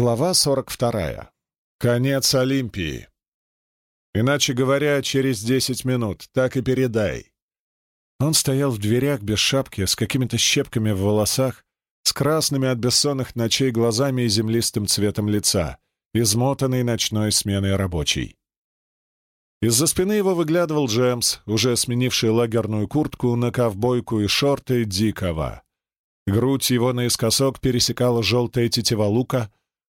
Глава 42. Конец Олимпии. Иначе говоря, через десять минут. Так и передай. Он стоял в дверях без шапки, с какими-то щепками в волосах, с красными от бессонных ночей глазами и землистым цветом лица, измотанный ночной сменой рабочий. Из-за спины его выглядывал Джемс, уже сменивший лагерную куртку на ковбойку и шорты дикого. Грудь его наискосок пересекала желтая тетива лука,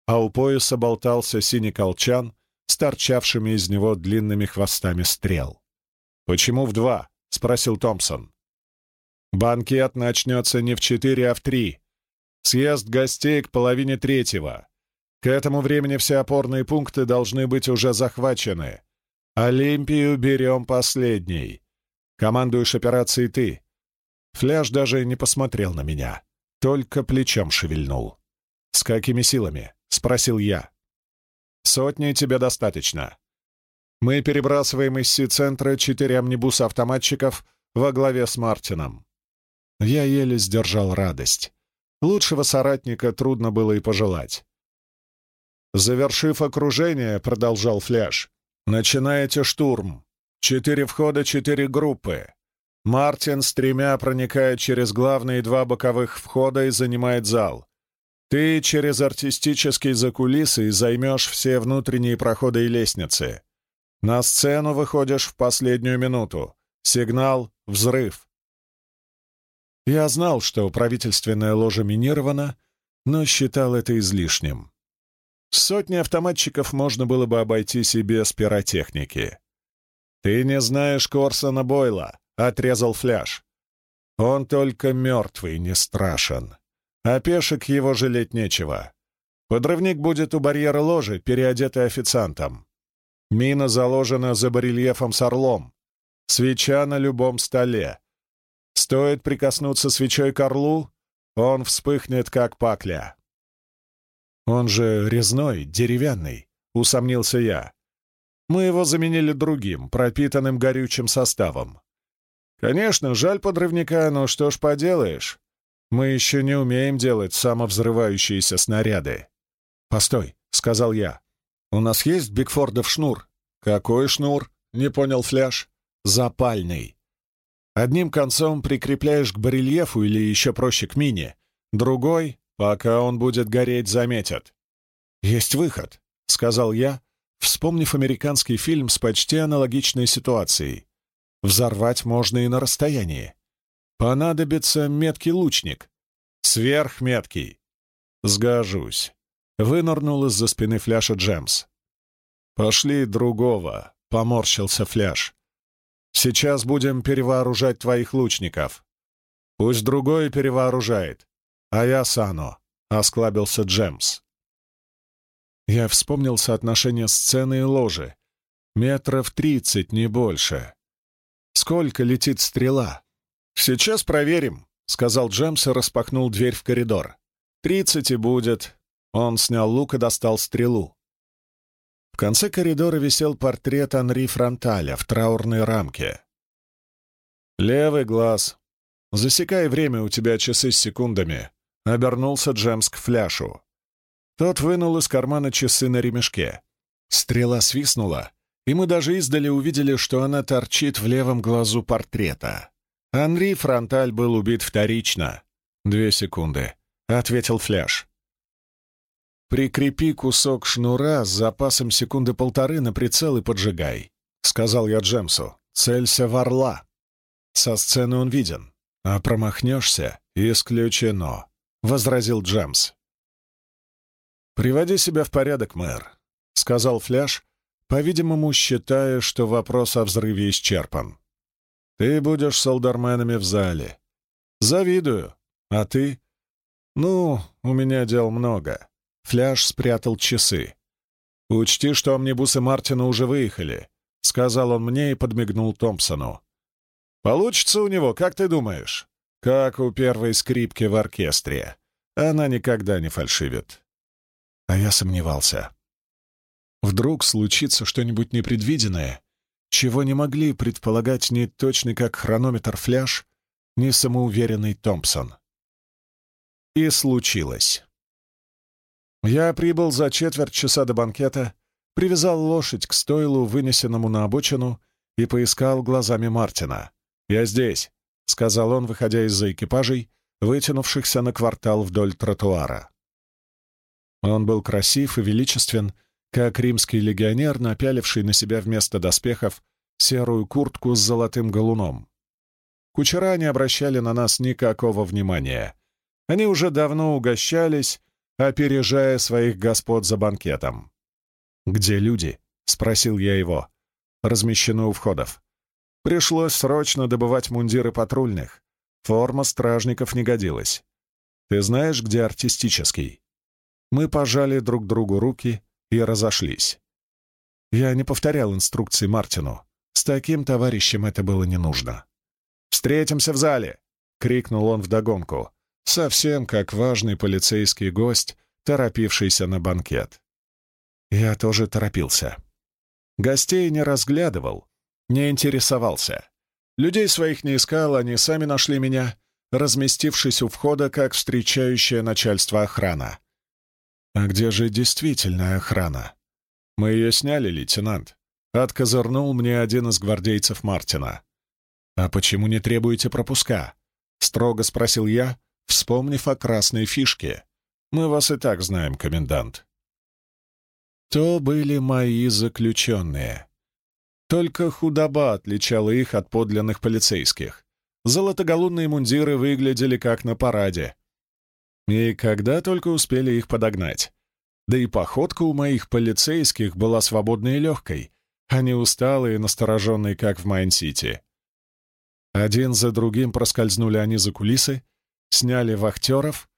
а у пояса болтался синий колчан с торчавшими из него длинными хвостами стрел. «Почему в два?» — спросил Томпсон. «Банкет начнется не в четыре, а в три. Съезд гостей к половине третьего. К этому времени все опорные пункты должны быть уже захвачены. Олимпию берем последней. Командуешь операцией ты. Фляж даже не посмотрел на меня, только плечом шевельнул. «С какими силами?» — спросил я. «Сотни тебе достаточно. Мы перебрасываем из Си-центра четыре амнибуса автоматчиков во главе с Мартином». Я еле сдержал радость. Лучшего соратника трудно было и пожелать. «Завершив окружение», — продолжал Фляж, Начинаете штурм. Четыре входа, четыре группы. Мартин с тремя проникает через главные два боковых входа и занимает зал. Ты через артистические закулисы займешь все внутренние проходы и лестницы. На сцену выходишь в последнюю минуту. Сигнал — взрыв. Я знал, что правительственная ложа минирована, но считал это излишним. Сотни автоматчиков можно было бы обойтись и без пиротехники. «Ты не знаешь Корсона Бойла», — отрезал Фляж. «Он только мертвый не страшен, а пешек его жалеть нечего. Подрывник будет у барьера ложи, переодетый официантом. Мина заложена за барельефом с орлом. Свеча на любом столе. Стоит прикоснуться свечой к орлу, он вспыхнет, как пакля. «Он же резной, деревянный», — усомнился я. «Мы его заменили другим, пропитанным горючим составом. Конечно, жаль подрывника, но что ж поделаешь. Мы еще не умеем делать самовзрывающиеся снаряды». «Постой», — сказал я. «У нас есть Бигфордов шнур?» «Какой шнур?» — не понял Фляж. «Запальный. Одним концом прикрепляешь к барельефу или еще проще к мине, другой Пока он будет гореть, заметят. «Есть выход», — сказал я, вспомнив американский фильм с почти аналогичной ситуацией. «Взорвать можно и на расстоянии. Понадобится меткий лучник. Сверхметкий. Сгожусь». Вынырнул из-за спины фляша Джемс. «Пошли другого», — поморщился фляж. «Сейчас будем перевооружать твоих лучников. Пусть другой перевооружает. «А я Сано», — осклабился Джемс. Я вспомнил соотношение сцены и ложи. Метров тридцать, не больше. Сколько летит стрела? «Сейчас проверим», — сказал Джемс и распахнул дверь в коридор. «Тридцать и будет». Он снял лук и достал стрелу. В конце коридора висел портрет Анри Фронталя в траурной рамке. «Левый глаз. Засекай время, у тебя часы с секундами. Обернулся Джемс к фляшу. Тот вынул из кармана часы на ремешке. Стрела свистнула, и мы даже издали увидели, что она торчит в левом глазу портрета. Анри Фронталь был убит вторично. «Две секунды», — ответил фляж. «Прикрепи кусок шнура с запасом секунды полторы на прицел и поджигай», — сказал я Джемсу. «Целься в орла». Со сцены он виден, а промахнешься — исключено возразил Джемс. «Приводи себя в порядок, мэр», — сказал Фляж, по-видимому, считая, что вопрос о взрыве исчерпан. «Ты будешь солдарменами в зале. Завидую. А ты?» «Ну, у меня дел много». Фляж спрятал часы. «Учти, что амнибусы Мартина уже выехали», — сказал он мне и подмигнул Томпсону. «Получится у него, как ты думаешь?» как у первой скрипки в оркестре. Она никогда не фальшивит. А я сомневался. Вдруг случится что-нибудь непредвиденное, чего не могли предполагать ни точный как хронометр фляж, ни самоуверенный Томпсон. И случилось. Я прибыл за четверть часа до банкета, привязал лошадь к стойлу, вынесенному на обочину, и поискал глазами Мартина. «Я здесь», — сказал он, выходя из-за экипажей, вытянувшихся на квартал вдоль тротуара. Он был красив и величествен, как римский легионер, напяливший на себя вместо доспехов серую куртку с золотым галуном. Кучера не обращали на нас никакого внимания. Они уже давно угощались, опережая своих господ за банкетом. «Где люди?» — спросил я его. «Размещены у входов. Пришлось срочно добывать мундиры патрульных. Форма стражников не годилась. Ты знаешь, где артистический?» Мы пожали друг другу руки и разошлись. Я не повторял инструкции Мартину. С таким товарищем это было не нужно. «Встретимся в зале!» — крикнул он вдогонку, совсем как важный полицейский гость, торопившийся на банкет. Я тоже торопился. Гостей не разглядывал, не интересовался. Людей своих не искал, они сами нашли меня, разместившись у входа, как встречающее начальство охрана. А где же действительная охрана? Мы ее сняли, лейтенант. Откозырнул мне один из гвардейцев Мартина. «А почему не требуете пропуска?» — строго спросил я, вспомнив о красной фишке. «Мы вас и так знаем, комендант». То были мои заключенные. Только худоба отличала их от подлинных полицейских. Золотоголунные мундиры выглядели как на параде, и когда только успели их подогнать. Да и походка у моих полицейских была свободной и легкой, а не усталой и настороженной, как в Майн-Сити. Один за другим проскользнули они за кулисы, сняли вахтеров,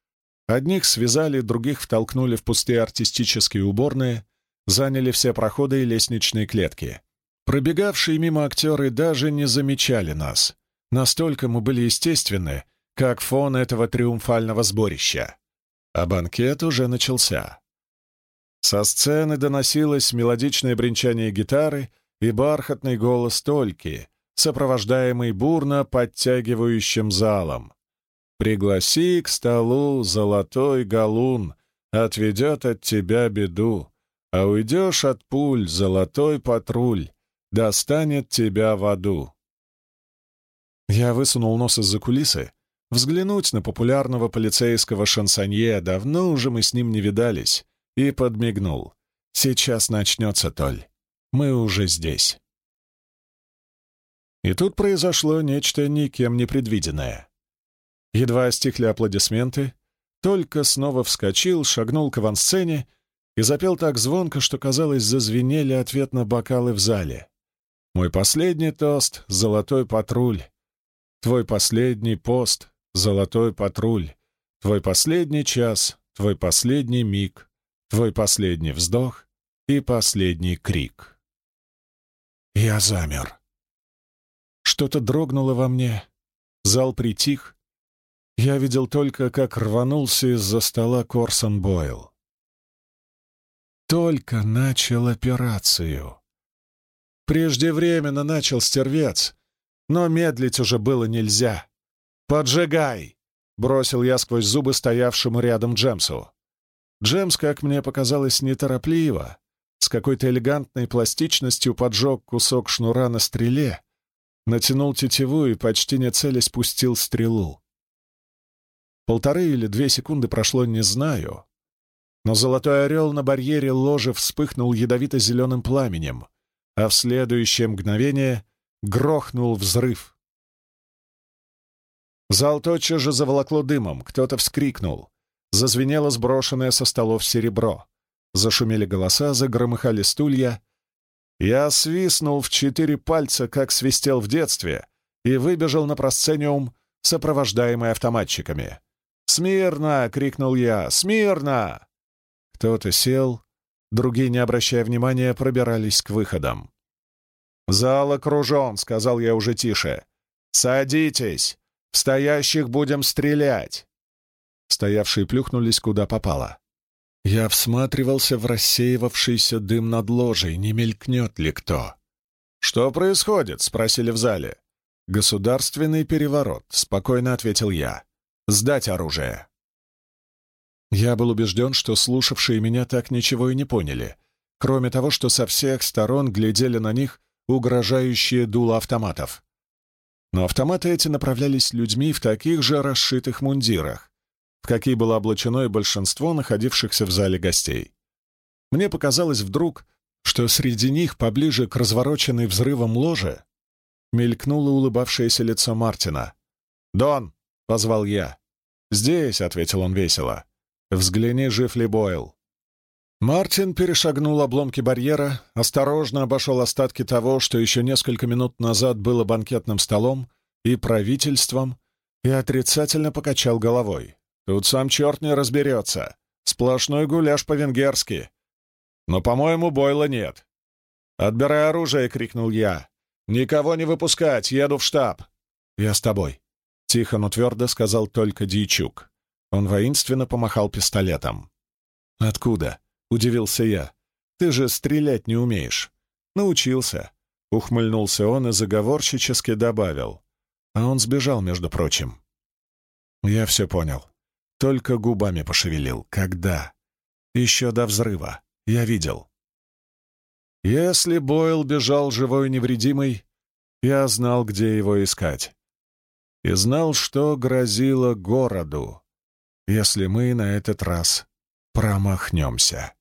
одних связали, других втолкнули в пустые артистические уборные, заняли все проходы и лестничные клетки. Пробегавшие мимо актеры даже не замечали нас. Настолько мы были естественны, как фон этого триумфального сборища. А банкет уже начался. Со сцены доносилось мелодичное бренчание гитары и бархатный голос Тольки, сопровождаемый бурно подтягивающим залом. «Пригласи к столу золотой галун, отведет от тебя беду, а уйдешь от пуль, золотой патруль, достанет тебя в аду». Я высунул нос из-за кулисы взглянуть на популярного полицейского шансонье, давно уже мы с ним не видались, и подмигнул. «Сейчас начнется, Толь. Мы уже здесь». И тут произошло нечто никем не предвиденное. Едва стихли аплодисменты, только снова вскочил, шагнул к авансцене и запел так звонко, что, казалось, зазвенели ответно бокалы в зале. «Мой последний тост — золотой патруль. Твой последний пост Золотой патруль, твой последний час, твой последний миг, твой последний вздох и последний крик. Я замер. Что-то дрогнуло во мне. Зал притих. Я видел только, как рванулся из-за стола Корсон Бойл. Только начал операцию. Преждевременно начал стервец, но медлить уже было нельзя. «Поджигай!» — бросил я сквозь зубы стоявшему рядом Джемсу. Джемс, как мне показалось, неторопливо, с какой-то элегантной пластичностью поджег кусок шнура на стреле, натянул тетиву и, почти не целясь, пустил стрелу. Полторы или две секунды прошло, не знаю, но золотой орел на барьере ложи вспыхнул ядовито-зеленым пламенем, а в следующее мгновение грохнул взрыв — Зал тотчас же заволокло дымом, кто-то вскрикнул. Зазвенело сброшенное со столов серебро. Зашумели голоса, загромыхали стулья. Я свистнул в четыре пальца, как свистел в детстве, и выбежал на просцениум, сопровождаемый автоматчиками. «Смирно!» — крикнул я. «Смирно!» Кто-то сел, другие, не обращая внимания, пробирались к выходам. «Зал окружен», — сказал я уже тише. «Садитесь! Стоящих будем стрелять!» Стоявшие плюхнулись куда попало. Я всматривался в рассеивавшийся дым над ложей, не мелькнет ли кто. «Что происходит?» — спросили в зале. «Государственный переворот», — спокойно ответил я. «Сдать оружие». Я был убежден, что слушавшие меня так ничего и не поняли, кроме того, что со всех сторон глядели на них угрожающие дула автоматов. Но автоматы эти направлялись людьми в таких же расшитых мундирах, в какие было облачено и большинство находившихся в зале гостей. Мне показалось вдруг, что среди них, поближе к развороченной взрывом ложе, мелькнуло улыбавшееся лицо Мартина. «Дон!» — позвал я. «Здесь», — ответил он весело. «Взгляни, жив ли Бойл». Мартин перешагнул обломки барьера, осторожно обошел остатки того, что еще несколько минут назад было банкетным столом и правительством, и отрицательно покачал головой. «Тут сам черт не разберется. Сплошной гуляш по-венгерски. Но, по-моему, Бойла нет». «Отбирай оружие!» — крикнул я. «Никого не выпускать! Еду в штаб!» «Я с тобой!» — тихо, но твердо сказал только Дьячук. Он воинственно помахал пистолетом. «Откуда?» — удивился я. «Ты же стрелять не умеешь». «Научился», — ухмыльнулся он и заговорщически добавил. А он сбежал, между прочим. Я все понял. Только губами пошевелил. Когда? Еще до взрыва. Я видел. Если Бойл бежал живой и невредимый, я знал, где его искать. И знал, что грозило городу, если мы на этот раз промахнемся.